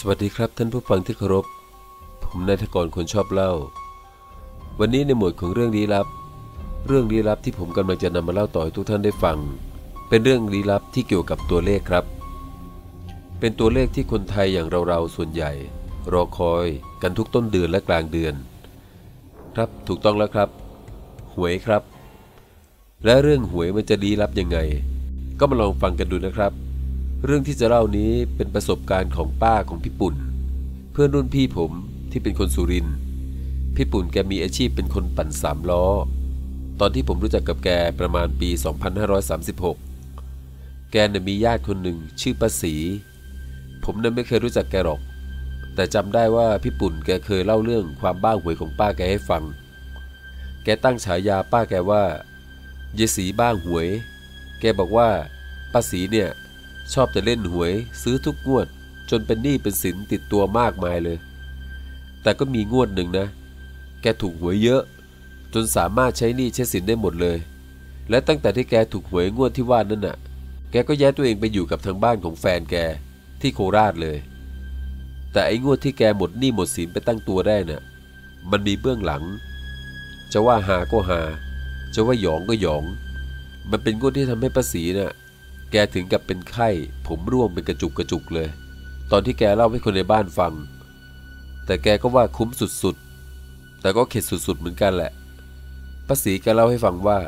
สวัสดีครับท่านผู้ฟังที่เคารพ ผมนายทกรคนชอบเล่า วันนี้ในหมวดของเรื่องลี้ลับ เรื่องลี้ลับที่ผมกำลังจะนำมาเล่าต่อให้ทุกท่านได้ฟัง เป็นเรื่องลี้ลับที่เกี่ยวกับตัวเลขครับ เป็นตัวเลขที่คนไทยอย่างเราๆส่วนใหญ่ รอคอยกันทุกต้นเดือนและกลางเดือน ครับถูกต้องแล้วครับ หวยครับ และเรื่องหวยมันจะลี้ลับยังไง ก็มาลองฟังกันดูนะครับ เรื่องที่จะเล่านี้เป็นประสบการณ์ของป้าของพี่ปุ่น เพื่อนรุ่นพี่ผมที่เป็นคนสุรินทร์พี่ปุ่นแกมีอาชีพเป็นคนปั่นสามล้อ ตอนที่ผมรู้จักกับแกประมาณปี 2536 แกน่ะมีญาติคนหนึ่งชื่อป้าศรีผมนั้นไม่เคยรู้จักแกหรอก แต่จำได้ว่าพี่ปุ่นแกเคยเล่าเรื่องความบ้าหวยของป้าแกให้ฟัง แกตั้งฉายาป้าแกว่าเยสีบ้าหวย แกบอกว่าป้าศรีเนี่ย ชอบจะเล่นหวย ซื้อทุกงวด จนเป็นหนี้เป็นสินติดตัวมากมายเลย แต่ก็มีงวดหนึ่งนะ แกถูกหวยเยอะ จนสามารถใช้หนี้ใช้สินได้หมดเลย และตั้งแต่ที่แกถูกหวยงวดที่ว่านั้นน่ะ แกก็ย้ายตัวเองไปอยู่กับทางบ้านของแฟนแกที่โคราชเลย แต่ไอ้งวดที่แกหมดหนี้หมดสินไปตั้งตัวได้น่ะ มันมีเบื้องหลัง จะว่าหาก็หา จะว่าหยองก็หยอง มันเป็นงวดที่ทำให้ป้าศรีน่ะ แกถึงกับเป็นไข้ ผมร่วงเป็นกระจุกกระจุกเลย ตอนที่แกเล่าให้คนในบ้านฟัง แต่แกก็ว่าคุ้มสุดๆ แต่ก็เข็ดสุดๆเหมือนกันแหละป้าศรีแกเล่าให้ฟังว่า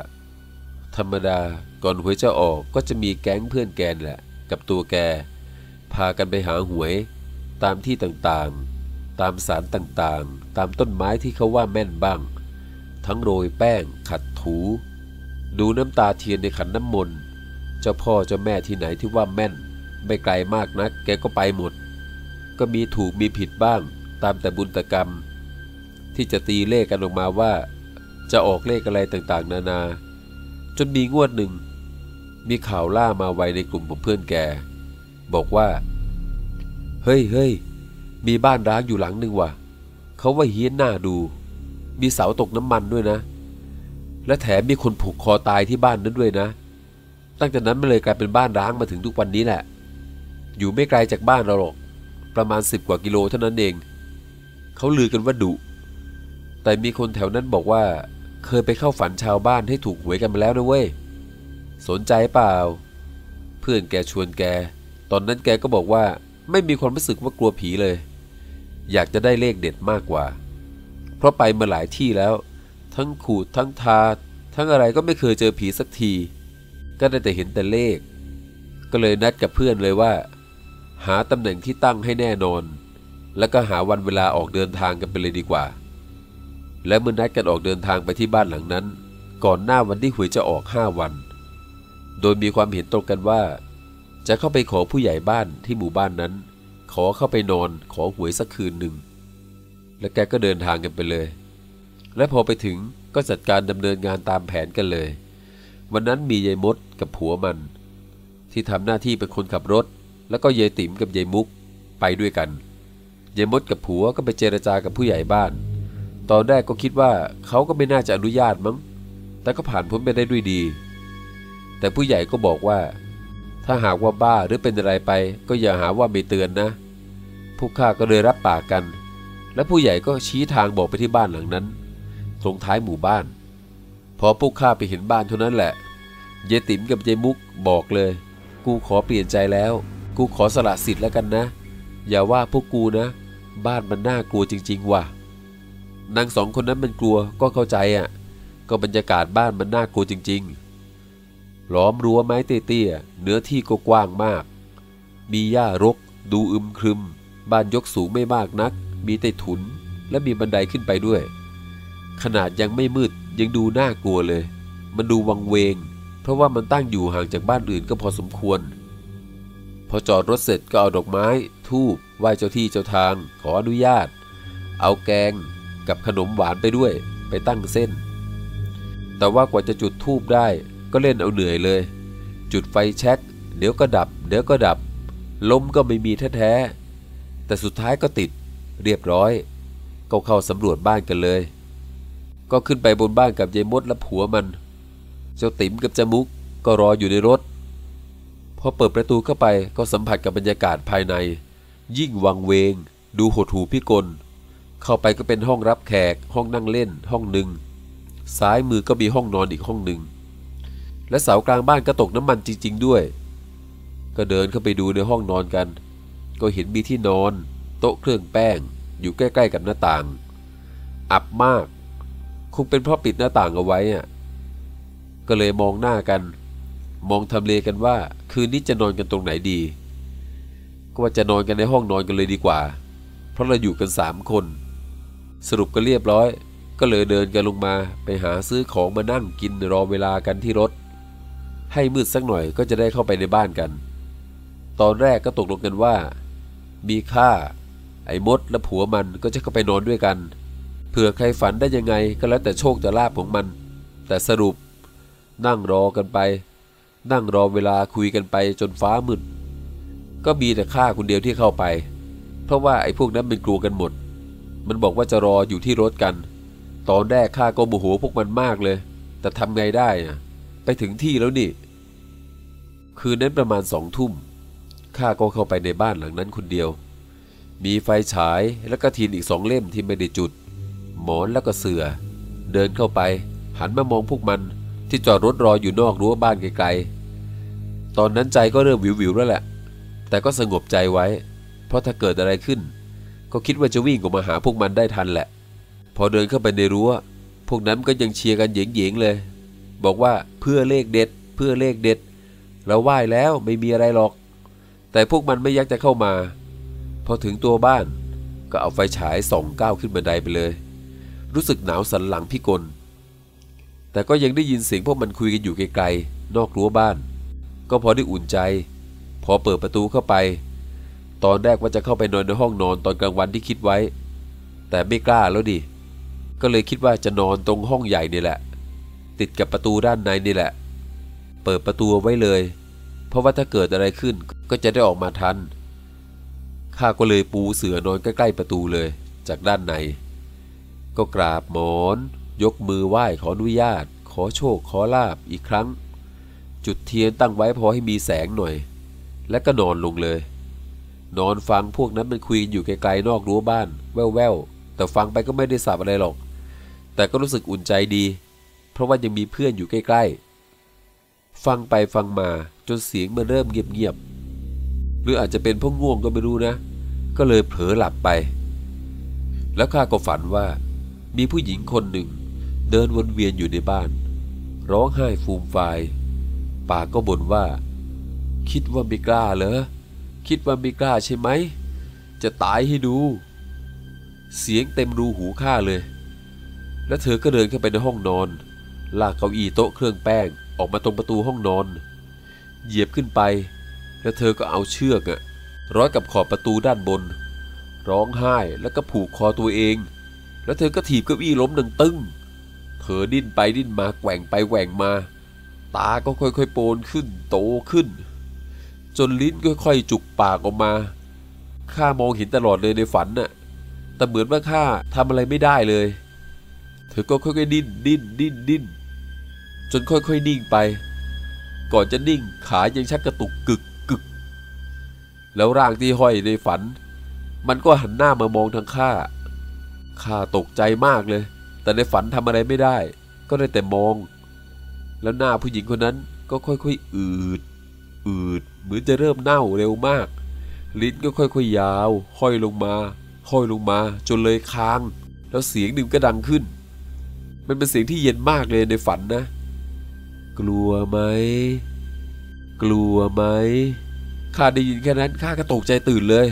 ธรรมดาก่อนหวยจะออกก็จะมีแก๊งเพื่อนแกนแหละ กับตัวแก พากันไปหาหวย ตามที่ต่างๆ ตามสารต่างๆ ตามต้นไม้ที่เขาว่าแม่นบ้าง ทั้งโรยแป้งขัดถู ดูน้ำตาเทียนในขันน้ำมนต์ เจ้าพ่อเจ้าแม่ที่ไหนที่ว่าแม่น ไม่ไกลมากนัก แกก็ไปหมด ก็มีถูกมีผิดบ้าง ตามแต่บุญตกรรม ที่จะตีเลขกันออกมาว่า จะออกเลขอะไรต่างๆ นานา จนมีงวดหนึ่ง มีข่าวล่ามาไวในกลุ่มของเพื่อนแก บอกว่า เฮ้ยเฮ้ยมีบ้านร้างอยู่หลังหนึ่งว่ะเขาว่าเฮี้ยนหน้าดู มีเสาตกน้ำมันด้วยนะ และแถมมีคนผูกคอตายที่บ้านนั้นด้วยนะ ตั้งแต่นั้นมันเลยกลายเป็นบ้านร้างมาถึงทุกวันนี้แหละ อยู่ไม่ไกลจากบ้านเราหรอก ประมาณสิบกว่ากิโลเท่านั้นเอง เขาลือกันว่าดุแต่มีคนแถวนั้นบอกว่า เคยไปเข้าฝันชาวบ้านให้ถูกหวยกันมาแล้วนะเว้ย สนใจเปล่า เพื่อนแกชวนแก ตอนนั้นแกก็บอกว่าไม่มีความรู้สึกว่ากลัวผีเลย อยากจะได้เลขเด็ดมากกว่า เพราะไปมาหลายที่แล้ว ทั้งขูดทั้งทา ทั้งอะไรก็ไม่เคยเจอผีสักที ก็ได้แต่เห็นแต่เลข ก็เลยนัดกับเพื่อนเลยว่า หาตำแหน่งที่ตั้งให้แน่นอน แล้วก็หาวันเวลาออกเดินทางกันไปเลยดีกว่า และเมื่อนัดกันออกเดินทางไปที่บ้านหลังนั้น ก่อนหน้าวันที่หวยจะออกห้าวัน โดยมีความเห็นตรงกันว่า จะเข้าไปขอผู้ใหญ่บ้านที่หมู่บ้านนั้น ขอเข้าไปนอนขอหวยสักคืนหนึ่งและแกก็เดินทางกันไปเลย และพอไปถึงก็จัดการดำเนินงานตามแผนกันเลย วันนั้นมียายมดกับผัวมัน ที่ทำหน้าที่เป็นคนขับรถ แล้วก็ยายติ๋มกับยายมุกไปด้วยกันยายมดกับผัวก็ไปเจรจากับผู้ใหญ่บ้าน ตอนแรกก็คิดว่าเขาก็ไม่น่าจะอนุญาตมั้ง แต่ก็ผ่านพ้นไปได้ด้วยดี แต่ผู้ใหญ่ก็บอกว่า ถ้าหากว่าบ้าหรือเป็นอะไรไป ก็อย่าหาว่าไม่เตือนนะ พวกข้าก็เลยรับปากกัน และผู้ใหญ่ก็ชี้ทางบอกไปที่บ้านหลังนั้น ตรงท้ายหมู่บ้าน พอพวกข้าไปเห็นบ้านเท่านั้นแหละเยติ๋มกับเยมุกบอกเลย กูขอเปลี่ยนใจแล้ว กูขอสละสิทธิ์แล้วกันนะ อย่าว่าพวกกูนะ บ้านมันน่ากลัวจริง ๆ ว่ะนางสองคนนั้นมันกลัวก็เข้าใจอะ ก็บรรยากาศบ้านมันน่ากลัวจริง ๆ ล้อมรั้วไม้เตี้ยๆเนื้อที่ก็กว้างมาก มีหญ้ารก ดูอึมครึม บ้านยกสูงไม่มากนัก มีแต่ถุนและมีบันไดขึ้นไปด้วย ขนาดยังไม่มืด ยังดูน่ากลัวเลย มันดูวังเวง เพราะว่ามันตั้งอยู่ห่างจากบ้านอื่นก็พอสมควร พอจอดรถเสร็จก็เอาดอกไม้ ทูบไหว้เจ้าที่เจ้าทาง ขออนุญาต เอาแกงกับขนมหวานไปด้วย ไปตั้งเส้น แต่ว่ากว่าจะจุดทูบได้ก็เล่นเอาเหนื่อยเลย จุดไฟแช็กเดี๋ยวก็ดับ เดี๋ยวก็ดับ ลมก็ไม่มีแท้ๆแต่สุดท้ายก็ติดเรียบร้อยก็เข้าสำรวจบ้านกันเลย ก็ขึ้นไปบนบ้านกับยายมดและผัวมัน เจ้าติ๋มกับจมุกก็รออยู่ในรถ พอเปิดประตูเข้าไปก็สัมผัสกับบรรยากาศภายใน ยิ่งวังเวง ดูหดหูพิกล เข้าไปก็เป็นห้องรับแขก ห้องนั่งเล่น ห้องหนึ่ง ซ้ายมือก็มีห้องนอนอีกห้องหนึ่ง และเสากลางบ้านก็ตกน้ำมันจริง ๆ ด้วย ก็เดินเข้าไปดูในห้องนอนกัน ก็เห็นมีที่นอน โต๊ะเครื่องแป้ง อยู่ใกล้ ๆ กับหน้าต่าง อับมาก คงเป็นเพราะปิดหน้าต่างเอาไว้อะก็เลยมองหน้ากัน มองทำเลกันว่า คืนนี้จะนอนกันตรงไหนดี ก็ว่าจะนอนกันในห้องนอนกันเลยดีกว่า เพราะเราอยู่กันสามคน สรุปก็เรียบร้อย ก็เลยเดินกันลงมาไปหาซื้อของมานั่งกินรอเวลากันที่รถ ให้มืดสักหน่อยก็จะได้เข้าไปในบ้านกัน ตอนแรกก็ตกลงกันว่า มีค่าไอ้มดและผัวมันก็จะเข้าไปนอนด้วยกัน เผื่อใครฝันได้ยังไงก็แล้วแต่โชคจะลาบของมัน แต่สรุป นั่งรอกันไป นั่งรอเวลาคุยกันไปจนฟ้ามืดก็มีแต่ข้าคนเดียวที่เข้าไป เพราะว่าไอ้พวกนั้นมันกลัวกันหมด มันบอกว่าจะรออยู่ที่รถกัน ตอนแรกข้าก็โมโหพวกมันมากเลย แต่ทำไงได้อะไปถึงที่แล้วนี่ คืนนั้นประมาณสองทุ่มข้าก็เข้าไปในบ้านหลังนั้นคนเดียว มีไฟฉายและก็ทีนอีกสองเล่มที่ไม่ได้จุด หมอนแล้วก็เสือ เดินเข้าไป หันมามองพวกมันที่จอดรถรออยู่นอกรั้วบ้านไกลๆ ตอนนั้นใจก็เริ่มวิวๆแล้วแหละ แต่ก็สงบใจไว้ เพราะถ้าเกิดอะไรขึ้น ก็คิดว่าจะวิ่งออกมาหาพวกมันได้ทันแหละ พอเดินเข้าไปในรั้ว พวกนั้นก็ยังเชียร์กันเหยงๆเลย บอกว่าเพื่อเลขเด็ด เพื่อเลขเด็ด เราไหว้แล้วไม่มีอะไรหรอก แต่พวกมันไม่ยักจะเข้ามา พอถึงตัวบ้านก็เอาไฟฉายส่องก้าวขึ้นบันไดไปเลย รู้สึกหนาวสันหลังพิกล แต่ก็ยังได้ยินเสียงพวกมันคุยกันอยู่ไกลๆ นอกรั้วบ้าน ก็พอได้อุ่นใจ พอเปิดประตูเข้าไป ตอนแรกว่าจะเข้าไปนอนในห้องนอนตอนกลางวันที่คิดไว้ แต่ไม่กล้าแล้วดิ ก็เลยคิดว่าจะนอนตรงห้องใหญ่นี่แหละ ติดกับประตูด้านในนี่แหละ เปิดประตูไว้เลย เพราะว่าถ้าเกิดอะไรขึ้นก็จะได้ออกมาทันข้าก็เลยปูเสือนอนใกล้ๆประตูเลยจากด้านใน ก็กราบหมอน ยกมือไหว้ขออนุญาต ขอโชคขอลาบอีกครั้ง จุดเทียนตั้งไว้พอให้มีแสงหน่อย แล้วก็นอนลงเลย นอนฟังพวกนั้นมันคุยอยู่ไกลๆนอกรั้วบ้าน แว่วๆ แต่ฟังไปก็ไม่ได้สับอะไรหรอก แต่ก็รู้สึกอุ่นใจดี เพราะว่ายังมีเพื่อนอยู่ใกล้ๆ ฟังไปฟังมาจนเสียงมันเริ่มเงียบๆหรืออาจจะเป็นพราะง่วงก็ไม่รู้นะ ก็เลยเผลอหลับไป แล้วข้าก็ฝันว่า มีผู้หญิงคนหนึ่ง เดินวนเวียนอยู่ในบ้าน ร้องไห้ฟูมฟายป่ากก็บ่นว่า คิดว่าไม่กล้าเหรอคิดว่าไม่กล้าใช่ไหม จะตายให้ดู เสียงเต็มรูหูข้าเลย แล้วเธอก็เดินเข้าไปในห้องนอน ลากเก้าอี้โต๊ะเครื่องแป้งออกมาตรงประตูห้องนอน เหยียบขึ้นไป แล้วเธอก็เอาเชือกอะร้อยกับขอบประตูด้านบน ร้องไห้แล้วก็ผูกคอตัวเอง แล้วเธอก็ถีบเก้าอี้ล้มดังตึ้งเธอดิ้นไปดิ้นมาแกว่งไปแกว่งมา ตาก็ค่อยๆโปนขึ้นโตขึ้น จนลิ้นค่อยๆ จุกปากออกมาข้ามองเห็นตลอดเลยในฝันน่ะแต่เหมือนว่าข้าทำอะไรไม่ได้เลย เธอก็ค่อยๆดิ้นดิ้นดิ้นดิ้นจนค่อยๆนิ่งไป ก่อนจะนิ่งขายังชักกระตุกกึกกึก แล้วร่างที่ห้อยในฝัน มันก็หันหน้ามามองทางข้า ข้าตกใจมากเลย แต่ในฝันทำอะไรไม่ได้ ก็ได้แต่มอง แล้วหน้าผู้หญิงคนนั้นก็ค่อยๆอืด อืด เหมือนจะเริ่มเน่าเร็วมาก ลิ้นก็ค่อยๆยาว ห้อยลงมา ห้อยลงมา จนเลยคาง แล้วเสียงหนึ่งก็ดังขึ้น มันเป็นเสียงที่เย็นมากเลยในฝันนะ กลัวไหม กลัวไหม ข้าได้ยินแค่นั้นข้าก็ตกใจตื่นเลย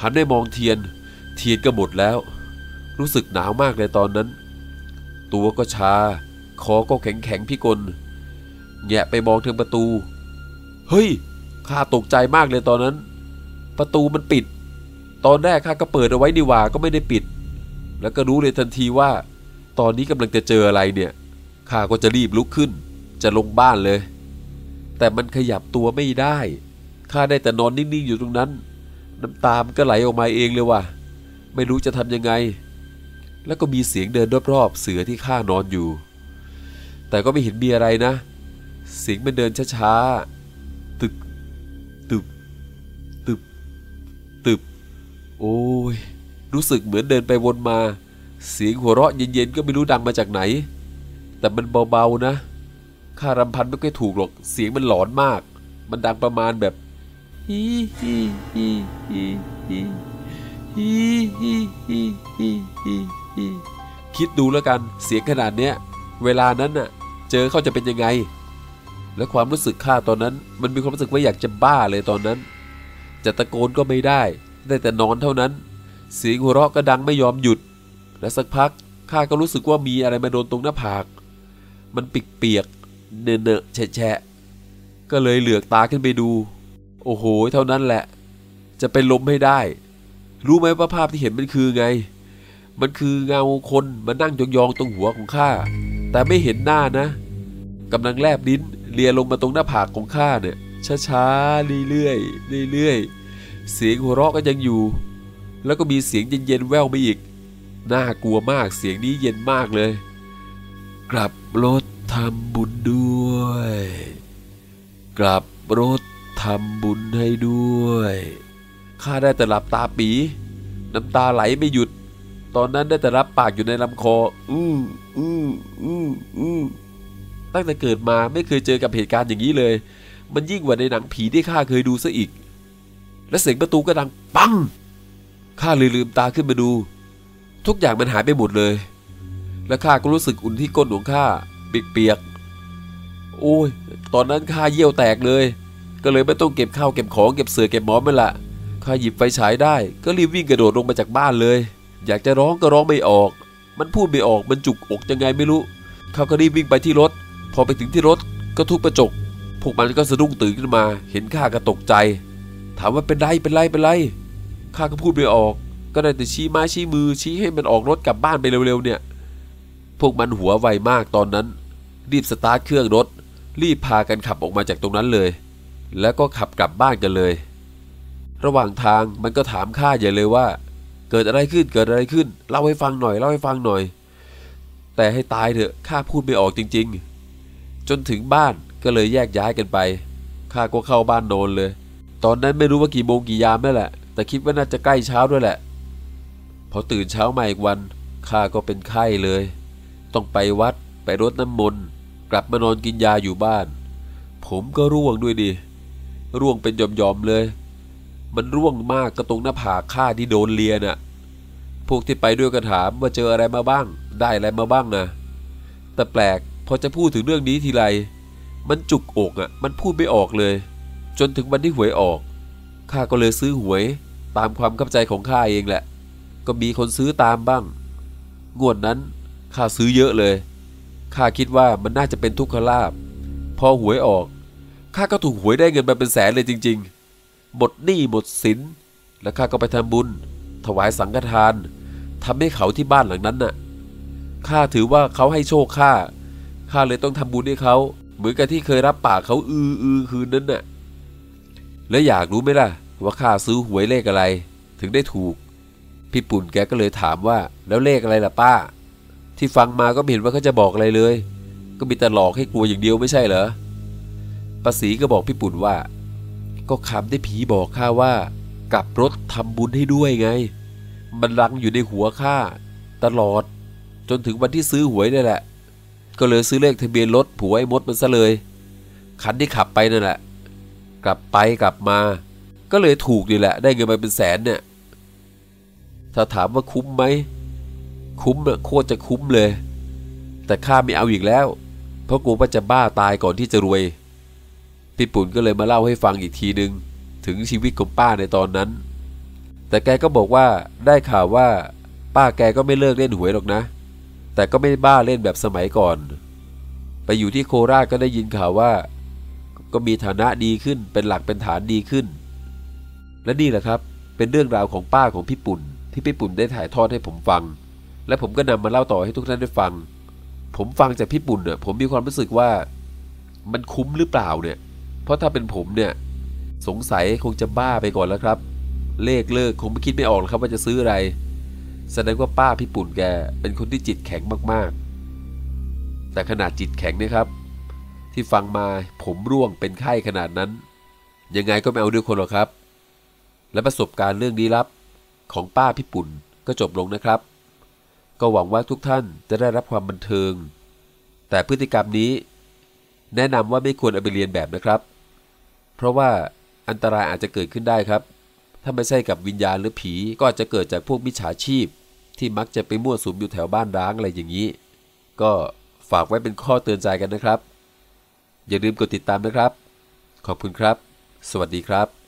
หันไปมองเทียน เทียนก็หมดแล้ว รู้สึกหนาวมากเลยตอนนั้น ตัวก็ชา คอก็แข็งแข็งพิกลแงะไปมองทางประตู เฮ้ย ข้าตกใจมากเลยตอนนั้น ประตูมันปิด ตอนแรกข้าก็เปิดเอาไว้ดีว่าก็ไม่ได้ปิด แล้วก็รู้เลยทันทีว่า ตอนนี้กำลังจะเจออะไรเนี่ย ข้าก็จะรีบลุกขึ้น จะลงบ้านเลย แต่มันขยับตัวไม่ได้ ข้าได้แต่นอนนิ่งๆอยู่ตรงนั้น น้ำตามก็ไหลออกมาเองเลยว่ะ ไม่รู้จะทำยังไง แล้วก็มีเสียงเดินรอบๆเสือที่ข้างนอนอยู่ แต่ก็ไม่เห็นมีอะไรนะ เสียงมันเดินช้าๆ ตึก ตึบ ตึบ ตึบ โอ้ย รู้สึกเหมือนเดินไปวนมา เสียงหัวเราะเย็นๆ ก็ไม่รู้ดังมาจากไหน แต่มันเบาๆนะข้ารำพันไม่ค่อยถูกหรอก เสียงมันหลอนมาก มันดังประมาณแบบฮีฮีฮีฮีฮีฮีฮีฮีฮีฮีฮี คิดดูแล้วกันเสียงขนาดเนี้ยเวลานั้นน่ะ เจอเขาจะเป็นยังไง และความรู้สึกข้าตอนนั้น มันมีความรู้สึกว่าอยากจะบ้าเลยตอนนั้น จะตะโกนก็ไม่ได้ ได้แต่นอนเท่านั้น เสียงหัวเราะก็ดังไม่ยอมหยุด และสักพักข้าก็รู้สึกว่ามีอะไรมาโดนตรงหน้าผาก มันปิกเปียกเนอะเนอะแฉะแฉะก็เลยเหลือกตาขึ้นไปดู โอ้โห เท่านั้นแหละ จะเป็นลมให้ได้ รู้ไหมว่าภาพที่เห็นมันคือไง มันคือเงาคนมานั่งยองๆตรงหัวของข้า แต่ไม่เห็นหน้านะกำลังแลบลิ้นเลียลงมาตรงหน้าผากของข้าเนี่ยช้าๆเรื่อยๆเรื่อยๆเสียงหัวเราะก็ยังอยู่ แล้วก็มีเสียงเย็นๆแว่วมาอีกน่ากลัวมากเสียงนี้เย็นมากเลย กลับรถทำบุญด้วย กลับรถทำบุญให้ด้วยข้าได้แต่หลับตาปี น้ำตาไหลไม่หยุด ตอนนั้นได้แต่รับปากอยู่ในลำคอ อื้ออื้ออื้ออื้อตั้งแต่เกิดมาไม่เคยเจอกับเหตุการณ์อย่างนี้เลย มันยิ่งกว่าในหนังผีที่ข้าเคยดูซะอีก และเสียงประตูก็ดังปัง ข้าเลยลืมตาขึ้นมาดู ทุกอย่างมันหายไปหมดเลย และข้าก็รู้สึกอุ่นที่ก้นของข้าเปียกๆ โอ้ย ตอนนั้นข้าเยี่ยวแตกเลย ก็เลยไม่ต้องเก็บข้าวเก็บของเก็บเสือเก็บหมอนมันละข้าหยิบไฟฉายได้ ก็รีบวิ่งกระโดดลงมาจากบ้านเลย อยากจะร้องก็ร้องไม่ออก มันพูดไม่ออกมันจุกอกยังไงไม่รู้ เขาก็รีบวิ่งไปที่รถ พอไปถึงที่รถก็ทุบกระจก พวกมันก็สะดุ้งตื่นขึ้นมา เห็นข้าก็ตกใจ ถามว่าเป็นไรเป็นไรเป็นไร ข้าก็พูดไม่ออก ก็ได้แต่ชี้ไม้ชี้มือชี้ให้มันออกรถกลับบ้านไปเร็วๆเนี่ย พวกมันหัวไวมากตอนนั้น รีบสตาร์ทเครื่องรถ รีบพากันขับออกมาจากตรงนั้นเลย แล้วก็ขับกลับบ้านกันเลย ระหว่างทางมันก็ถามข้าใหญ่เลยว่า เกิดอะไรขึ้นเกิดอะไรขึ้นเล่าให้ฟังหน่อยเล่าให้ฟังหน่อย แต่ให้ตายเถอะข้าพูดไม่ออกจริง ๆ จนถึงบ้านก็เลยแยกย้ายกันไปข้าก็เข้าบ้านโนนเลย ตอนนั้นไม่รู้ว่ากี่โมงกี่ยามนั่นแหละ แต่คิดว่าน่าจะใกล้เช้าด้วยแหละ พอตื่นเช้ามาอีกวันข้าก็เป็นไข้เลย ต้องไปวัดไปรดน้ำมนต์กลับมานอนกินยาอยู่บ้าน ผมก็ร่วงด้วยดิร่วงเป็นยอมๆเลย มันร่วงมากก็ตรงหน้าผากข้าที่โดนเลียน่ะ พวกที่ไปด้วยก็ถามว่าเจออะไรมาบ้าง ได้อะไรมาบ้างนะแต่แปลกพอจะพูดถึงเรื่องนี้ทีไร มันจุกอกอะ มันพูดไม่ออกเลย จนถึงวันที่หวยออกข้าก็เลยซื้อหวยตามความเข้าใจของข้าเองแหละ ก็มีคนซื้อตามบ้าง งวดนั้นข้าซื้อเยอะเลยข้าคิดว่ามันน่าจะเป็นทุกขลาบ พอหวยออกข้าก็ถูกหวยได้เงินมาเป็นแสนเลยจริง ๆ หมดหนี้หมดสินแล้วข้าก็ไปทำบุญ ถวายสังฆทานทำให้เขาที่บ้านหลังนั้นน่ะข้าถือว่าเขาให้โชคข้าข้าเลยต้องทำบุญให้เขาเหมือนกับที่เคยรับปากเขาอืออือคืนนั้นน่ะแล้วอยากรู้ไหมล่ะ ว่าข้าซื้อหวยเลขอะไร ถึงได้ถูก พี่ปุ่นแกก็เลยถามว่า แล้วเลขอะไรล่ะป้า ที่ฟังมาก็ไม่เห็นว่าเขาจะบอกอะไรเลย ก็มีแต่หลอกให้กลัวอย่างเดียวไม่ใช่เหรอป้าศรีก็บอกพี่ปุ่นว่า ก็คำที่ผีบอกข้าว่า กลับรถทำบุญให้ด้วยไง มันรังอยู่ในหัวข้าตลอด จนถึงวันที่ซื้อหวยนี่แหละ ก็เลยซื้อเลขทะเบียนรถผัวไอ้มดมันซะเลย คันที่ขับไปนั่นแหละ กลับไปกลับมา ก็เลยถูกนี่แหละ ได้เงินมาเป็นแสนเนี่ยถ้าถามว่าคุ้มไหม คุ้มอะโคตรจะคุ้มเลย แต่ข้าไม่เอาอีกแล้ว เพราะกลัวว่าจะบ้าตายก่อนที่จะรวย พี่ปุ่นก็เลยมาเล่าให้ฟังอีกทีหนึ่งถึงชีวิตของป้าในตอนนั้น แต่แกก็บอกว่าได้ข่าวว่า ป้าแกก็ไม่เลิกเล่นหวยหรอกนะ แต่ก็ไม่บ้าเล่นแบบสมัยก่อน ไปอยู่ที่โคราชก็ได้ยินข่าวว่า ก็มีฐานะดีขึ้นเป็นหลักเป็นฐานดีขึ้น และนี่แหละครับเป็นเรื่องราวของป้าของพี่ปุ่น ที่พี่ปุ่นได้ถ่ายทอดให้ผมฟัง และผมก็นำมาเล่าต่อให้ทุกท่านได้ฟัง ผมฟังจากพี่ปุ่นเนี่ยผมมีความรู้สึกว่า มันคุ้มหรือเปล่าเนี่ย ราะถ้าเป็นผมเนี่ย สงสัยคงจะบ้าไปก่อนแล้วครับ เลขเลิกคงไม่คิดไม่ออกครับว่าจะซื้ออะไร แสดงว่าป้าพี่ปุ่นแกเป็นคนที่จิตแข็งมากๆ แต่ขนาดจิตแข็งเนะครับ ที่ฟังมาผมร่วงเป็นไข้ขนาดนั้น ยังไงก็ไม่เอาด้วยคนหรอกครับ และประสบการณ์เรื่องนี้ลับของป้าพี่ปุ่นก็จบลงนะครับ ก็หวังว่าทุกท่านจะได้รับความบันเทิง แต่พฤติกรรมนี้ แนะนำว่าไม่ควรเอาไปเรียนแบบนะครับ เพราะว่าอันตรายอาจจะเกิดขึ้นได้ครับ ถ้าไม่ใช่กับวิญญาณหรือผี ก็อาจจะเกิดจากพวกมิจฉาชีพ ที่มักจะไปมั่วสุมอยู่แถวบ้านร้างอะไรอย่างนี้ ก็ฝากไว้เป็นข้อเตือนใจกันนะครับ อย่าลืมกดติดตามนะครับ ขอบคุณครับ สวัสดีครับ